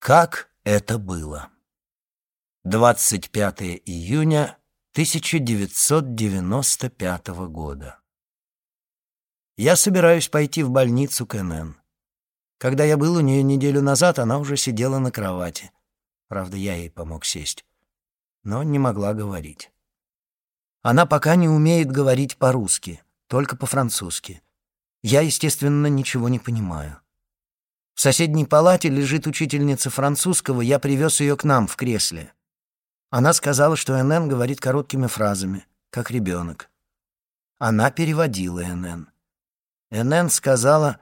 Как это было? 25 июня 1995 года. Я собираюсь пойти в больницу к НН. Когда я был у нее неделю назад, она уже сидела на кровати. Правда, я ей помог сесть. Но не могла говорить. Она пока не умеет говорить по-русски, только по-французски. Я, естественно, ничего не понимаю. В соседней палате лежит учительница французского, я привез ее к нам в кресле. Она сказала, что НН говорит короткими фразами, как ребенок. Она переводила НН. НН сказала,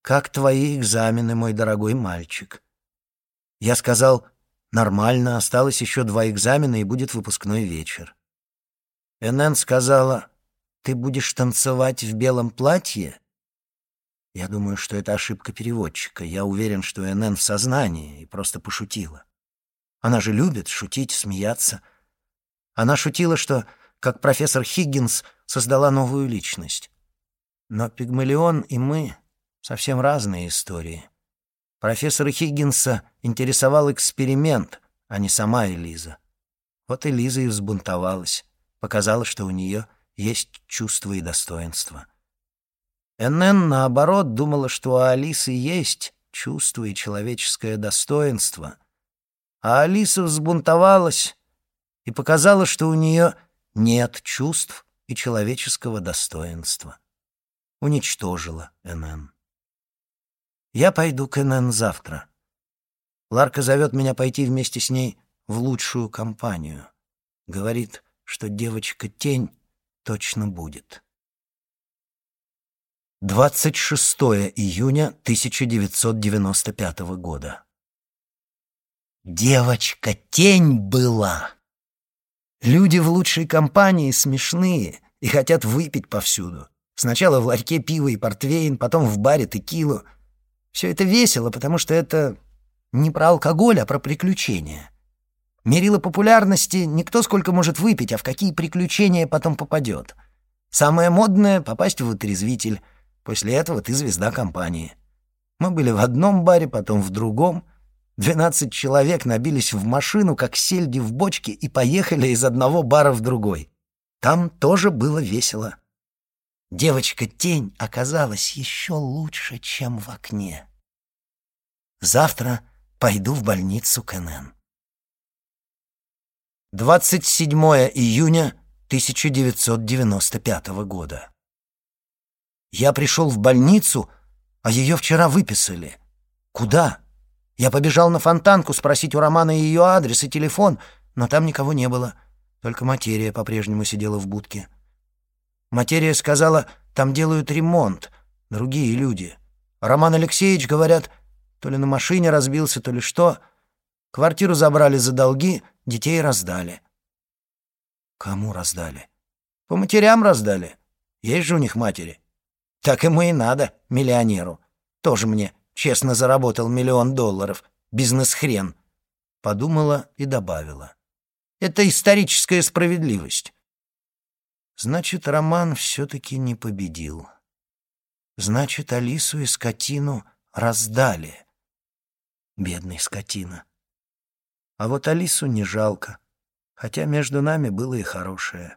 «Как твои экзамены, мой дорогой мальчик?» Я сказал, «Нормально, осталось еще два экзамена, и будет выпускной вечер». НН сказала, «Ты будешь танцевать в белом платье?» Я думаю, что это ошибка переводчика. Я уверен, что НН в сознании и просто пошутила. Она же любит шутить, смеяться. Она шутила, что, как профессор Хиггинс, создала новую личность. Но Пигмалион и мы — совсем разные истории. Профессора Хиггинса интересовал эксперимент, а не сама Элиза. Вот Элиза и взбунтовалась, показала, что у нее есть чувство и достоинство — НН, наоборот, думала, что у Алисы есть чувство и человеческое достоинство. А Алиса взбунтовалась и показала, что у нее нет чувств и человеческого достоинства. Уничтожила НН. Я пойду к НН завтра. Ларка зовет меня пойти вместе с ней в лучшую компанию. Говорит, что девочка-тень точно будет. 26 июня 1995 года. Девочка-тень была. Люди в лучшей компании смешные и хотят выпить повсюду. Сначала в ларьке пиво и портвейн, потом в баре текилу. Все это весело, потому что это не про алкоголь, а про приключения. Мерило популярности не кто сколько может выпить, а в какие приключения потом попадет. Самое модное — попасть в отрезвитель — После этого ты звезда компании. Мы были в одном баре, потом в другом. Двенадцать человек набились в машину, как сельди в бочке, и поехали из одного бара в другой. Там тоже было весело. Девочка-тень оказалась еще лучше, чем в окне. Завтра пойду в больницу к НН. 27 июня 1995 года. Я пришел в больницу, а ее вчера выписали. Куда? Я побежал на фонтанку спросить у Романа ее адрес и телефон, но там никого не было. Только материя по-прежнему сидела в будке. Материя сказала, там делают ремонт, другие люди. Роман Алексеевич, говорят, то ли на машине разбился, то ли что. Квартиру забрали за долги, детей раздали. Кому раздали? По матерям раздали. Есть же у них матери. Так ему и надо, миллионеру. Тоже мне честно заработал миллион долларов. Бизнес-хрен. Подумала и добавила. Это историческая справедливость. Значит, Роман все-таки не победил. Значит, Алису и скотину раздали. Бедный скотина. А вот Алису не жалко, хотя между нами было и хорошее.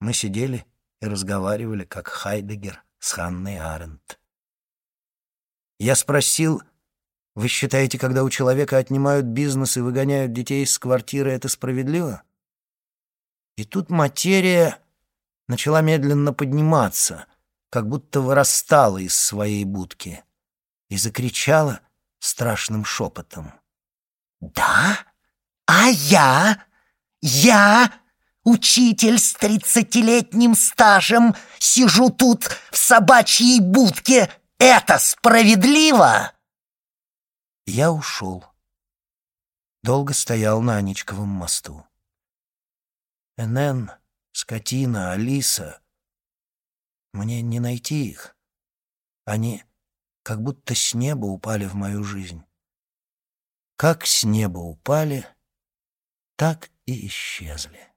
Мы сидели и разговаривали, как Хайдегер с Ханной Аренд. Я спросил, вы считаете, когда у человека отнимают бизнес и выгоняют детей из квартиры, это справедливо? И тут материя начала медленно подниматься, как будто вырастала из своей будки, и закричала страшным шепотом. «Да? А я? Я Учитель с тридцатилетним стажем, сижу тут в собачьей будке. Это справедливо?» Я ушел. Долго стоял на Аничковом мосту. Энен, скотина, Алиса. Мне не найти их. Они как будто с неба упали в мою жизнь. Как с неба упали, так и исчезли.